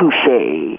touche.